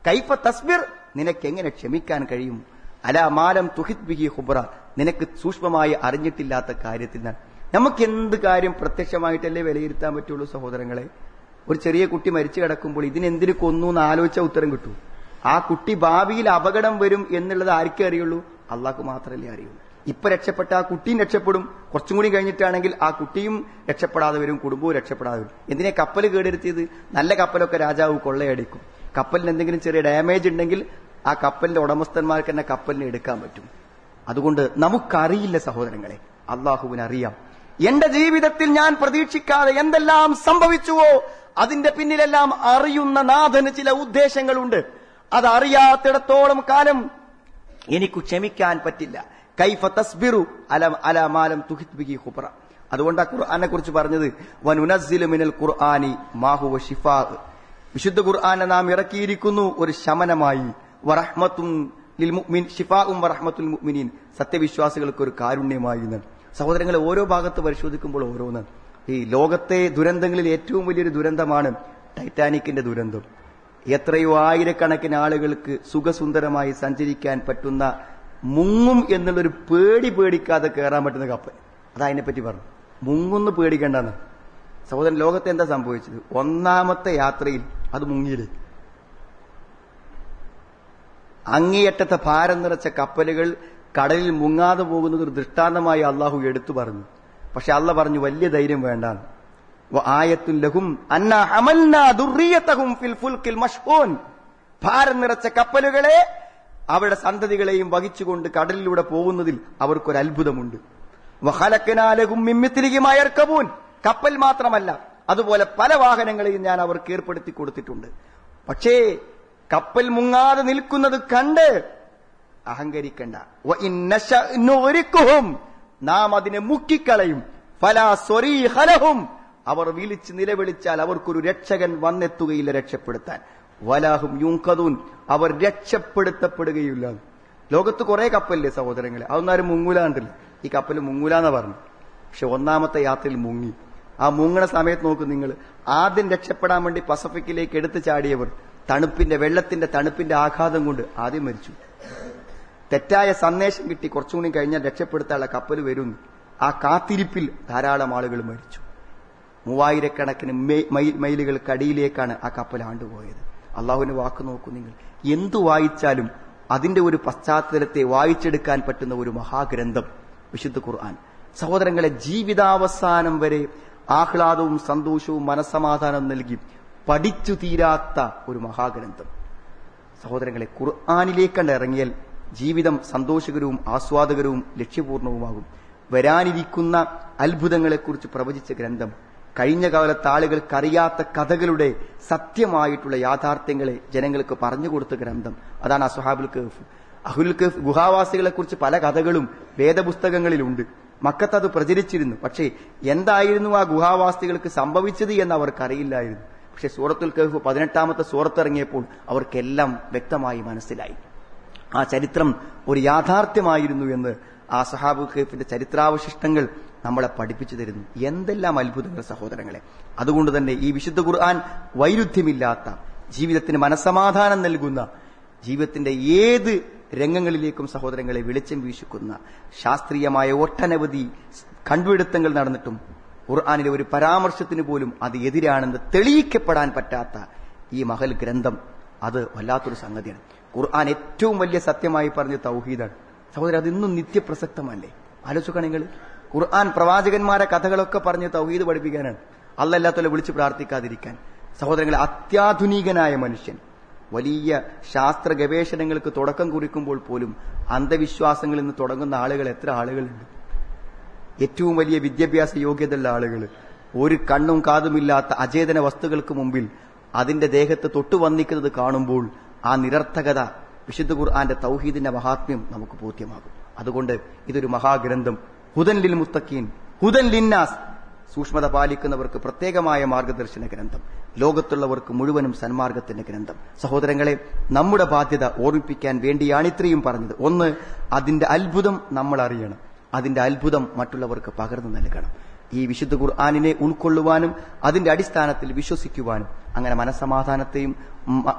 കൈഫ തസ്ബിർ നിനക്ക് എങ്ങനെ ക്ഷമിക്കാൻ കഴിയും? അലാമാലം തുഹിത് ബിഹി ഹുബ്ര നിനക്ക് സൂക്ഷ്മമായി അറിഞ്ഞിട്ടില്ലാത്ത കാര്യത്തിൽ നമുക്ക് എന്ത് കാര്യം പ്രത്യക്ഷമായിട്ടല്ലേ വിലയിരുത്താൻ പറ്റുള്ളൂ സഹോദരങ്ങളെ? ഒരു ചെറിയ കുട്ടി മരിച്ചു കിടക്കുമ്പോൾ ഇതിനെന്തിനു കൊന്നു എന്ന് ആലോചിച്ച ഉത്തരം കിട്ടൂ. ആ കുട്ടി ഭാവിയിൽ അപകടം വരും എന്നുള്ളത് ആർക്കേ അറിയുള്ളൂ? അള്ളാഹ്ക്ക് മാത്രമല്ലേ അറിയൂ. ഇപ്പൊ രക്ഷപ്പെട്ട ആ കുട്ടിയും രക്ഷപ്പെടും. കുറച്ചും കൂടി കഴിഞ്ഞിട്ടാണെങ്കിൽ ആ കുട്ടിയും രക്ഷപ്പെടാതെ വരും കുടുംബവും രക്ഷപ്പെടാതെ വരും. എന്തിനെ കപ്പൽ കേടെടുത്തിയത്? നല്ല കപ്പലൊക്കെ രാജാവ് കൊള്ളയടിക്കും. കപ്പലിന് എന്തെങ്കിലും ചെറിയ ഡാമേജ് ഉണ്ടെങ്കിൽ ആ കപ്പലിന്റെ ഉടമസ്ഥന്മാർക്ക് തന്നെ കപ്പലിനെ എടുക്കാൻ പറ്റും. അതുകൊണ്ട് നമുക്കറിയില്ല സഹോദരങ്ങളെ അള്ളാഹുവിന് അറിയാം എന്റെ ജീവിതത്തിൽ ഞാൻ പ്രതീക്ഷിക്കാതെ എന്തെല്ലാം സംഭവിച്ചുവോ അതിന്റെ പിന്നിലെല്ലാം അറിയുന്ന നാഥന് ചില ഉദ്ദേശങ്ങളുണ്ട്. അത് അറിയാത്തിടത്തോളം കാലം എനിക്ക് ക്ഷമിക്കാൻ പറ്റില്ല. കൈഫ തസ്ബിറു അല അലമാലം തുഹിത് ബിഹി ഖുബ്റ. അതുകൊണ്ട് ഖുർആനെ കുറിച്ച് പറഞ്ഞത് വനുനസ്സിലു മിനൽ ഖുർആനി മാഹുവ ഷിഫാ വിശുദ്ധ ഖുർആാനെ നാം ഇറക്കിയിരിക്കുന്നു ഒരു ശമനമായി. വറഹ്മത്തും ഷിഫാഉം വറഹ്മത്തുൽ മുഅ്മിനീൻ. സത്യവിശ്വാസികൾക്ക് ഒരു കാരുണ്യമായി എന്നാണ് സഹോദരങ്ങളെ ഓരോ ഭാഗത്ത് പരിശോധിക്കുമ്പോൾ ഓരോന്ന്. ഈ ലോകത്തെ ദുരന്തങ്ങളിൽ ഏറ്റവും വലിയൊരു ദുരന്തമാണ് ടൈറ്റാനിക്കിന്റെ ദുരന്തം. എത്രയോ ആയിരക്കണക്കിന് ആളുകൾക്ക് സുഖസുന്ദരമായി സഞ്ചരിക്കാൻ പറ്റുന്ന മുങ്ങും എന്നുള്ളൊരു പേടി പേടിക്കാതെ കയറാൻ പറ്റുന്ന കപ്പൽ. അതതിനെപ്പറ്റി പറഞ്ഞു. മുങ്ങുന്ന് പേടിക്കേണ്ടെന്ന് സഹോദരൻ ലോകത്തെ എന്താ സംഭവിച്ചത്? ഒന്നാമത്തെ യാത്രയിൽ അത് മുങ്ങിയില്ലേ അങ്ങേയറ്റത്തെ ഭാരം നിറച്ച കപ്പലുകൾ കടലിൽ മുങ്ങാതെ പോകുന്നത് ഒരു ദൃഷ്ടാന്തമായി അള്ളാഹു എടുത്തു പറഞ്ഞു. പക്ഷെ അള്ള പറഞ്ഞു വലിയ ധൈര്യം വേണ്ടാന്ന്. ഭാരം നിറച്ച കപ്പലുകളെ അവരുടെ സന്തതികളെയും വഹിച്ചുകൊണ്ട് കടലിലൂടെ പോകുന്നതിൽ അവർക്കൊരു അത്ഭുതമുണ്ട് വഹലക്കനാലകും മിമ്മിത്തിരികുമായർക്കബൂൻ കപ്പൽ മാത്രമല്ല അതുപോലെ പല വാഹനങ്ങളെയും ഞാൻ അവർക്ക് ഏർപ്പെടുത്തി കൊടുത്തിട്ടുണ്ട്. പക്ഷേ കപ്പൽ മുങ്ങാതെ നിൽക്കുന്നത് കണ്ട് അഹങ്കരിക്കണ്ട. നാം അതിനെ മുക്കിക്കളയും. ഫലാ സ്വരീഹലഹും അവർ വിളിച്ച് നിലവിളിച്ചാൽ അവർക്കൊരു രക്ഷകൻ വന്നെത്തുകയില്ല രക്ഷപ്പെടുത്താൻ. വലാഹും യുങ്കതൂൻ അവർ രക്ഷപ്പെടുത്തപ്പെടുകയില്ല. ലോകത്ത് കുറെ കപ്പലില്ലേ സഹോദരങ്ങളെ? അതൊന്നാരും മുങ്ങൂലാണ്ടില്ല ഈ കപ്പൽ മുങ്ങൂലാന്ന് പറഞ്ഞു പക്ഷെ ഒന്നാമത്തെ യാത്രയിൽ മുങ്ങി. ആ മുങ്ങണ സമയത്ത് നോക്ക് നിങ്ങൾ. ആദ്യം രക്ഷപ്പെടാൻ വേണ്ടി പസഫിക്കിലേക്ക് എടുത്തു ചാടിയവർ തണുപ്പിന്റെ വെള്ളത്തിന്റെ തണുപ്പിന്റെ ആഘാതം കൊണ്ട് ആദ്യം മരിച്ചു. തെറ്റായ സന്ദേശം കിട്ടി കുറച്ചുകൂടി കഴിഞ്ഞാൽ രക്ഷപ്പെടുത്താനുള്ള കപ്പൽ വരുന്നു. ആ കാത്തിരിപ്പിൽ ധാരാളം ആളുകൾ മരിച്ചു. മൂവായിരക്കണക്കിന് മൈലുകൾക്കടിയിലേക്കാണ് ആ കപ്പൽ ആണ്ടുപോയത്. അള്ളാഹുവിന്റെ വാക്ക് നോക്കൂ നിങ്ങൾ. എന്തു വായിച്ചാലും അതിന്റെ ഒരു പശ്ചാത്തലത്തെ വായിച്ചെടുക്കാൻ പറ്റുന്ന ഒരു മഹാഗ്രന്ഥം വിശുദ്ധ ഖുർആൻ. സഹോദരങ്ങളെ ജീവിതാവസാനം വരെ ആഹ്ലാദവും സന്തോഷവും മനസ്സമാധാനവും നൽകി പഠിച്ചു തീരാത്ത ഒരു മഹാഗ്രന്ഥം. സഹോദരങ്ങളെ ഖുർആാനിലേക്കണ്ട് ഇറങ്ങിയാൽ ജീവിതം സന്തോഷകരവും ആസ്വാദകരവും ലക്ഷ്യപൂർണവുമാകും. വരാനിരിക്കുന്ന അത്ഭുതങ്ങളെക്കുറിച്ച് പ്രവചിച്ച ഗ്രന്ഥം കഴിഞ്ഞ കാലത്ത് ആളുകൾക്കറിയാത്ത കഥകളുടെ സത്യമായിട്ടുള്ള യാഥാർത്ഥ്യങ്ങളെ ജനങ്ങൾക്ക് പറഞ്ഞു കൊടുത്ത ഗ്രന്ഥം. അതാണ് അസുഹാബുൽ കഫ് അഹുൽ കഫ് ഗുഹാവാസികളെ കുറിച്ച് പല കഥകളും വേദപുസ്തകങ്ങളിലുണ്ട്. മക്കത്ത് അത് പ്രചരിച്ചിരുന്നു. പക്ഷേ എന്തായിരുന്നു ആ ഗുഹാവാസികൾക്ക് സംഭവിച്ചത് എന്ന് അവർക്കറിയില്ലായിരുന്നു. പക്ഷെ സൂറത്തുൽ കഹഫ് പതിനെട്ടാമത്തെ സൂറത്ത് ഇറങ്ങിയപ്പോൾ അവർക്കെല്ലാം വ്യക്തമായി മനസ്സിലായി. ആ ചരിത്രം ഒരു യാഥാർത്ഥ്യമായിരുന്നു എന്ന് ആ സഹാബു ഖേഫിന്റെ ചരിത്രാവശിഷ്ടങ്ങൾ നമ്മളെ പഠിപ്പിച്ചു തരുന്നു. എന്തെല്ലാം അത്ഭുതങ്ങൾ സഹോദരങ്ങളെ. അതുകൊണ്ട് തന്നെ ഈ വിശുദ്ധ ഖുർആൻ വൈരുദ്ധ്യമില്ലാത്ത ജീവിതത്തിന് മനസമാധാനം നൽകുന്ന ജീവിതത്തിന്റെ ഏത് രംഗങ്ങളിലേക്കും സഹോദരങ്ങളെ വെളിച്ചം വീശിക്കുന്ന ശാസ്ത്രീയമായ ഒട്ടനവധി കണ്ടുപിടുത്തങ്ങൾ നടന്നിട്ടും ഖുർആാനിലെ ഒരു പരാമർശത്തിന് പോലും അത് എതിരാണെന്ന് തെളിയിക്കപ്പെടാൻ പറ്റാത്ത ഈ മഹൽ ഗ്രന്ഥം അത് വല്ലാത്തൊരു സംഗതിയാണ്. ഖുർആൻ ഏറ്റവും വലിയ സത്യമായി പറഞ്ഞ തൗഹീദാണ്. സഹോദരൻ അത് ഇന്നും നിത്യപ്രസക്തമല്ലേ? ആലോചിക്കണം നിങ്ങൾ ഖുർആൻ പ്രവാചകന്മാരെ കഥകളൊക്കെ പറഞ്ഞ് തൗഹീദ് പഠിപ്പിക്കാനാണ്. അല്ലല്ലാത്തവരെ വിളിച്ച് പ്രാർത്ഥിക്കാതിരിക്കാൻ. സഹോദരങ്ങളെ അത്യാധുനികനായ മനുഷ്യൻ. വലിയ ശാസ്ത്ര ഗവേഷണങ്ങൾക്ക് തുടക്കം കുറിക്കുമ്പോൾ പോലും അന്ധവിശ്വാസങ്ങളിൽ നിന്ന് തുടങ്ങുന്ന ആളുകൾ എത്ര ആളുകളുണ്ട്? ഏറ്റവും വലിയ വിദ്യാഭ്യാസ യോഗ്യതയുള്ള ആളുകൾ. ഒരു കണ്ണും കാതുമില്ലാത്ത അചേതന വസ്തുക്കൾക്ക് മുമ്പിൽ അതിന്റെ ദേഹത്ത് തൊട്ടു വന്നിക്കുന്നത് കാണുമ്പോൾ ആ നിരർത്ഥകത വിശുദ്ധ ഖുർആന്റെ തൗഹീദിന്റെ മഹാത്മ്യം നമുക്ക് ബോധ്യമാകും. അതുകൊണ്ട് ഇതൊരു മഹാഗ്രന്ഥം. ഹുദൻ ലിൽ മുത്തക്കീൻ ഹുദൻ ലിന്നാസ് സൂക്ഷ്മത പാലിക്കുന്നവർക്ക് പ്രത്യേകമായ മാർഗദർശന ഗ്രന്ഥം. ലോകത്തുള്ളവർക്ക് മുഴുവനും സന്മാർഗത്തിന്റെ ഗ്രന്ഥം. സഹോദരങ്ങളെ നമ്മുടെ ബാധ്യത ഓർമ്മിപ്പിക്കാൻ വേണ്ടിയാണ് ഇത്രയും പറഞ്ഞത്. ഒന്ന് അതിന്റെ അത്ഭുതം നമ്മൾ അറിയണം. അതിന്റെ അത്ഭുതം മറ്റുള്ളവർക്ക് പകർന്നു നൽകണം. ഈ വിശുദ്ധ ഖുർആാനിനെ ഉൾക്കൊള്ളുവാനും അതിന്റെ അടിസ്ഥാനത്തിൽ വിശ്വസിക്കുവാനും അങ്ങനെ മനസമാധാനത്തെയും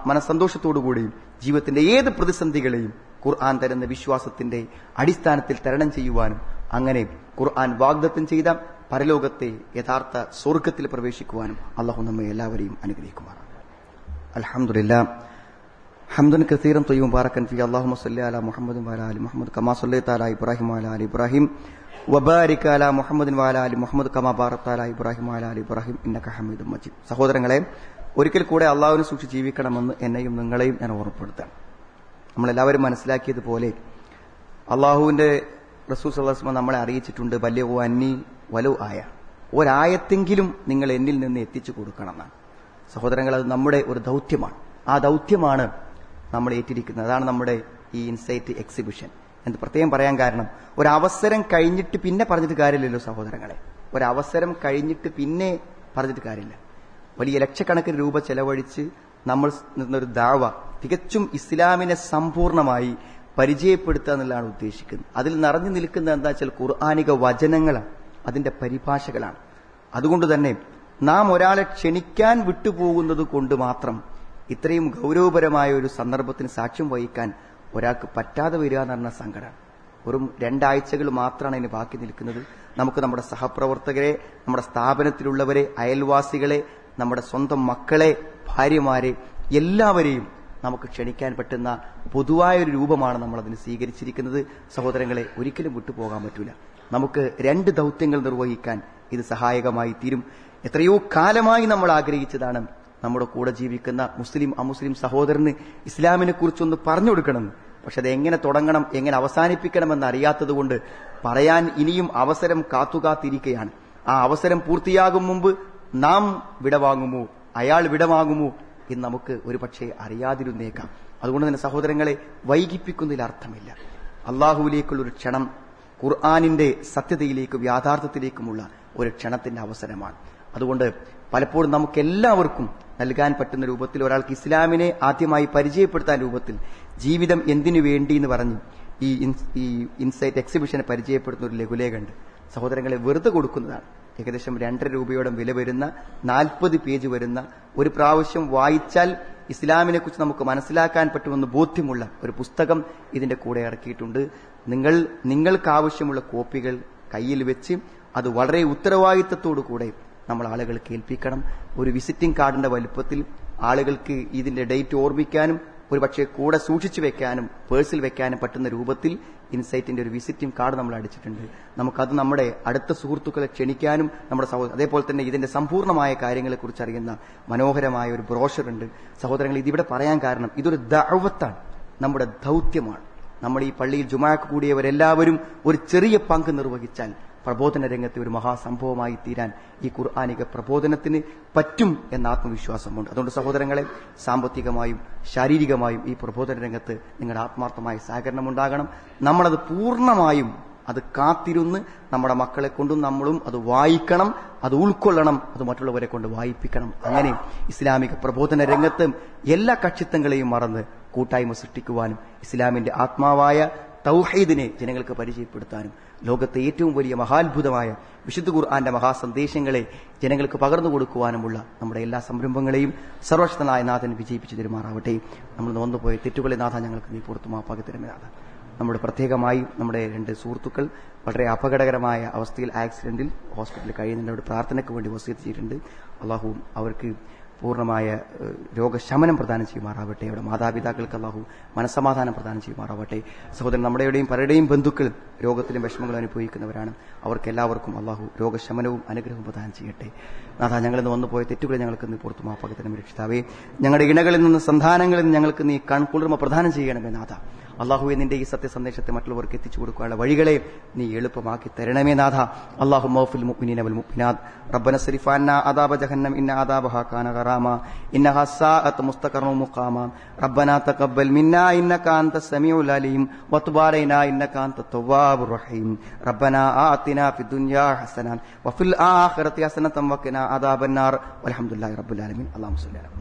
മനസ്സന്തോഷത്തോടുകൂടിയും ജീവിതത്തിന്റെ ഏത് പ്രതിസന്ധികളെയും ഖുർആൻ തരുന്ന വിശ്വാസത്തിന്റെ അടിസ്ഥാനത്തിൽ തരണം ചെയ്യുവാനും അങ്ങനെ ഖുർആൻ വാഗ്ദത്തം ചെയ്ത പരലോകത്തെ യഥാർത്ഥ സ്വർഗത്തിൽ പ്രവേശിക്കുവാനും അള്ളാഹു നമ്മെ എല്ലാവരെയും അനുഗ്രഹിക്കുമാറാണ്. അലഹമില്ല ഹംദുൻ കസീറും തൊയ്യും ബാറക്കൻ ഫി അള്ളാഹു മസ്ല്ല അല മുഹമ്മദ് വാലാലി മുഹമ്മദ് കമാ സുല്ലി താല ഇബ്രാഹിം അല അലി ഇബ്രാഹിം. വബാരിക് അല മുഹമ്മദ് വാലാലി മുഹമ്മദ് കമാ ബാറത്താല ഇബ്രാഹിം വാലാലി ഇബ്രാഹിം ഇന്നക ഹമീദ് മജീദ്. സഹോദരങ്ങളെ ഒരിക്കൽ കൂടെ അള്ളാഹുവിനെ സൂക്ഷിച്ച് ജീവിക്കണമെന്ന് എന്നെയും നിങ്ങളെയും ഞാൻ ഓർമ്മപ്പെടുത്താം നമ്മളെല്ലാവരും മനസ്സിലാക്കിയതുപോലെ അള്ളാഹുവിന്റെ റസൂൽ അള്ളഹസ്മ നമ്മളെ അറിയിച്ചിട്ടുണ്ട് വലിയ അന്നി വലു ആയ. ഒരായത്തെങ്കിലും നിങ്ങൾ എന്നിൽ നിന്ന് എത്തിച്ചു കൊടുക്കണം സഹോദരങ്ങൾ അത് നമ്മുടെ ഒരു ദൗത്യമാണ്. ആ ദൗത്യമാണ് നമ്മൾ ഏറ്റിരിക്കുന്നത് അതാണ് നമ്മുടെ ഈ ഇൻസൈറ്റ് എക്സിബിഷൻ എന്ന് പ്രത്യേകം പറയാൻ കാരണം ഒരവസരം കഴിഞ്ഞിട്ട് പിന്നെ പറഞ്ഞിട്ട് കാര്യമില്ലല്ലോ സഹോദരങ്ങളെ. ഒരവസരം കഴിഞ്ഞിട്ട് പിന്നെ പറഞ്ഞിട്ട് കാര്യമില്ല. വലിയ ലക്ഷക്കണക്കിന് രൂപ ചെലവഴിച്ച് നമ്മൾ നിന്നൊരു ദാവ തികച്ചും ഇസ്ലാമിനെ സമ്പൂർണമായി പരിചയപ്പെടുത്തുക എന്നുള്ളതാണ് ഉദ്ദേശിക്കുന്നത്. അതിൽ നിറഞ്ഞു നിൽക്കുന്നത് എന്താ വെച്ചാൽ ഖുർആാനിക വചനങ്ങളാണ്. അതിന്റെ പരിഭാഷകളാണ്. അതുകൊണ്ട് തന്നെ നാം ഒരാളെ ക്ഷണിക്കാൻ വിട്ടുപോകുന്നത് കൊണ്ട് മാത്രം ഇത്രയും ഗൗരവപരമായ ഒരു സന്ദർഭത്തിന് സാക്ഷ്യം വഹിക്കാൻ ഒരാൾക്ക് പറ്റാതെ വരിക എന്ന് പറഞ്ഞ സങ്കടമാണ്. വെറും രണ്ടാഴ്ചകൾ മാത്രമാണ് അതിന് ബാക്കി നിൽക്കുന്നത്. നമുക്ക് നമ്മുടെ സഹപ്രവർത്തകരെ നമ്മുടെ സ്ഥാപനത്തിലുള്ളവരെ അയൽവാസികളെ നമ്മുടെ സ്വന്തം മക്കളെ ഭാര്യമാരെ എല്ലാവരെയും നമുക്ക് ക്ഷണിക്കാൻ പറ്റുന്ന പൊതുവായ ഒരു രൂപമാണ് നമ്മൾ അതിന് സ്വീകരിച്ചിരിക്കുന്നത്. സഹോദരങ്ങളെ ഒരിക്കലും വിട്ടുപോകാൻ പറ്റൂല. നമുക്ക് രണ്ട് ദൗത്യങ്ങൾ നിർവഹിക്കാൻ ഇത് സഹായകമായി തീരും. എത്രയോ കാലമായി നമ്മൾ ആഗ്രഹിച്ചതാണ് നമ്മുടെ കൂടെ ജീവിക്കുന്ന മുസ്ലിം അമുസ്ലിം സഹോദരന് ഇസ്ലാമിനെ കുറിച്ചൊന്ന് പറഞ്ഞു കൊടുക്കണം. പക്ഷെ അത് എങ്ങനെ തുടങ്ങണം എങ്ങനെ അവസാനിപ്പിക്കണമെന്ന് അറിയാത്തത് കൊണ്ട് പറയാൻ ഇനിയും അവസരം കാത്തുകാത്തിരിക്കുകയാണ് ആ അവസരം പൂർത്തിയാകും മുമ്പ് നാം വിടവാങ്ങുമോ? അയാൾ വിടവാങ്ങുമോ? എന്ന് നമുക്ക് ഒരു പക്ഷേ അറിയാതിരുന്നേക്കാം. അതുകൊണ്ട് തന്നെ സഹോദരങ്ങളെ വൈകിപ്പിക്കുന്നതിൽ അർത്ഥമില്ല. അള്ളാഹുവിലേക്കുള്ള ഒരു ക്ഷണം ഖുർആാനിന്റെ സത്യതയിലേക്കും യാഥാർത്ഥ്യത്തിലേക്കുമുള്ള ഒരു ക്ഷണത്തിന്റെ അവസരമാണ്. അതുകൊണ്ട് പലപ്പോഴും നമുക്ക് എല്ലാവർക്കും നൽകാൻ പറ്റുന്ന രൂപത്തിൽ ഒരാൾക്ക് ഇസ്ലാമിനെ ആദ്യമായി പരിചയപ്പെടുത്താൻ രൂപത്തിൽ ജീവിതം എന്തിനു വേണ്ടി എന്ന് പറഞ്ഞ് ഈ ഇൻസൈറ്റ് എക്സിബിഷനെ പരിചയപ്പെടുത്തുന്ന ഒരു ലഘുലേഖുണ്ട് സഹോദരങ്ങളെ വെറുതെ കൊടുക്കുന്നതാണ്. ഏകദേശം രണ്ടര രൂപയോളം വില വരുന്ന നാൽപ്പത് പേജ് വരുന്ന ഒരു പ്രാവശ്യം വായിച്ചാൽ ഇസ്ലാമിനെ കുറിച്ച് നമുക്ക് മനസ്സിലാക്കാൻ പറ്റുമെന്ന് ബോധ്യമുള്ള ഒരു പുസ്തകം ഇതിന്റെ കൂടെ ഇറക്കിയിട്ടുണ്ട്. നിങ്ങൾ നിങ്ങൾക്ക് ആവശ്യമുള്ള കോപ്പികൾ കയ്യിൽ വെച്ച് അത് വളരെ ഉത്തരവാദിത്തത്തോടു കൂടെ നമ്മൾ ആളുകൾ കേൾപ്പിക്കണം ഒരു വിസിറ്റിംഗ് കാർഡിന്റെ വലുപ്പത്തിൽ ആളുകൾക്ക് ഇതിന്റെ ഡേറ്റ് ഓർമ്മിക്കാനും ഒരു പക്ഷേ കൂടെ സൂക്ഷിച്ചു വെക്കാനും പേഴ്സിൽ വെക്കാനും പറ്റുന്ന രൂപത്തിൽ ഇൻസൈറ്റിന്റെ ഒരു വിസിറ്റിംഗ് കാർഡ് നമ്മൾ അടിച്ചിട്ടുണ്ട്. നമുക്കത് നമ്മുടെ അടുത്ത സുഹൃത്തുക്കളെ ക്ഷണിക്കാനും നമ്മുടെ സഹോദരൻ അതേപോലെ തന്നെ ഇതിന്റെ സമ്പൂർണമായ കാര്യങ്ങളെക്കുറിച്ച് അറിയുന്ന മനോഹരമായ ഒരു ബ്രോഷർ ഉണ്ട്. സഹോദരങ്ങൾ ഇതിവിടെ പറയാൻ കാരണം ഇതൊരു ദൗവത്താണ്. നമ്മുടെ ദൗത്യമാണ്. നമ്മൾ ഈ പള്ളിയിൽ ജുമാക്ക് കൂടിയവരെല്ലാവരും ഒരു ചെറിയ പങ്ക് നിർവഹിച്ചാൽ പ്രബോധന രംഗത്തെ ഒരു മഹാസംഭവമായി തീരാൻ ഈ ഖുർആാനിക പ്രബോധനത്തിന് പറ്റും എന്ന ആത്മവിശ്വാസമുണ്ട്. അതുകൊണ്ട് സഹോദരങ്ങളെ സാമ്പത്തികമായും ശാരീരികമായും ഈ പ്രബോധന രംഗത്ത് നിങ്ങളുടെ ആത്മാർത്ഥമായ സഹകരണം ഉണ്ടാകണം. നമ്മളത് പൂർണമായും അത് കാത്തിരുന്ന് നമ്മുടെ മക്കളെ കൊണ്ടും നമ്മളും അത് വായിക്കണം അത് ഉൾക്കൊള്ളണം അത് മറ്റുള്ളവരെ കൊണ്ട് വായിപ്പിക്കണം. അങ്ങനെ ഇസ്ലാമിക പ്രബോധന രംഗത്ത് എല്ലാ കക്ഷിത്വങ്ങളെയും മറന്ന് കൂട്ടായ്മ സൃഷ്ടിക്കുവാനും ഇസ്ലാമിന്റെ ആത്മാവായ തൗഹീദിനെ ജനങ്ങൾക്ക് പരിചയപ്പെടുത്താനും ലോകത്തെ ഏറ്റവും വലിയ മഹാത്ഭുതമായ വിശുദ്ധ ഖുർആന്റെ മഹാസന്ദേശങ്ങളെ ജനങ്ങൾക്ക് പകർന്നു കൊടുക്കുവാനുമുള്ള നമ്മുടെ എല്ലാ സംരംഭങ്ങളെയും സർവശക്തനായ നാഥൻ വിജയിപ്പിച്ചു തരുമാറാവട്ടെ. നമ്മൾ നോന്നുപോയ തെറ്റുകളെ നാഥ ഞങ്ങൾക്ക് നീ പുറത്തു മാപ്പാക്കി തരുമേ നമ്മുടെ പ്രത്യേകമായി നമ്മുടെ രണ്ട് സുഹൃത്തുക്കൾ വളരെ അപകടകരമായ അവസ്ഥയിൽ ആക്സിഡന്റിൽ ഹോസ്പിറ്റലിൽ കഴിയുന്നുണ്ട് അവിടെ പ്രാർത്ഥനയ്ക്ക് വേണ്ടി വസീത്ത് ചെയ്തിട്ടുണ്ട്. അള്ളാഹു അവർക്ക് പൂർണമായ രോഗശമനം പ്രദാനം ചെയ്യുമാറാവട്ടെ. അവിടെ മാതാപിതാക്കൾക്ക് അള്ളാഹു മനസ്സമാധാനം പ്രദാനം ചെയ്യുമാറാവട്ടെ. സഹോദരൻ നമ്മുടെയുടെയും പലരുടെയും ബന്ധുക്കൾ രോഗത്തിലും വിഷമങ്ങളും അനുഭവിക്കുന്നവരാണ്. അവർക്ക് എല്ലാവർക്കും അള്ളാഹു രോഗശമനവും അനുഗ്രഹവും പ്രദാനം ചെയ്യട്ടെ. നാഥ ഞങ്ങളിന്ന് വന്നുപോയ തെറ്റുകളെ ഞങ്ങൾക്ക് നീ പുറത്തു മാപ്പാക്കി തന്നെ രക്ഷിതാവേ. ഞങ്ങളുടെ ഇണകളിൽ നിന്ന് സന്താനങ്ങളിൽ നിന്ന് ഞങ്ങൾക്ക് നീ കൺകുളിർമ പ്രദാനം ചെയ്യണമേ നാഥ. അള്ളാഹുവെ നിന്റെ ഈ സത്യസന്ദേശത്തെ മറ്റുള്ളവർക്ക് എത്തിച്ചു കൊടുക്കാനുള്ള വഴികളെ നീ എളുപ്പമാക്കി തരണമേ നാഥ. അള്ളാഹു മൗഫിൽ മുഅ്മിനീന വൽ മുഅ്മിനാത്ത്. റബ്ബന സരിഫാന അദാബ ജഹന്നം ഇന്ന അദാബഹ കാന ഗറാമ. ഇന്ന ഹസാഅത്ത് മുസ്തഖറു മുഖാമ. റബ്ബന തഖബ്ബൽ മിന്നാ ഇന്നക അൻത സമീഉൽ അലീം. വതുബ് അലൈനാ ഇന്നക അൻത തവ്വാബുർ റഹീം. റബ്ബന ആതിനാ ദുനിയാ ഹസന വഫിൽ ആഖിറതി ഹസനതൻ വഖിനാ അദാബന്നാർ. വൽഹംദുലില്ലാഹി റബ്ബിൽ ആലമീൻ. അല്ലാഹു സ്വല്ലി അലാ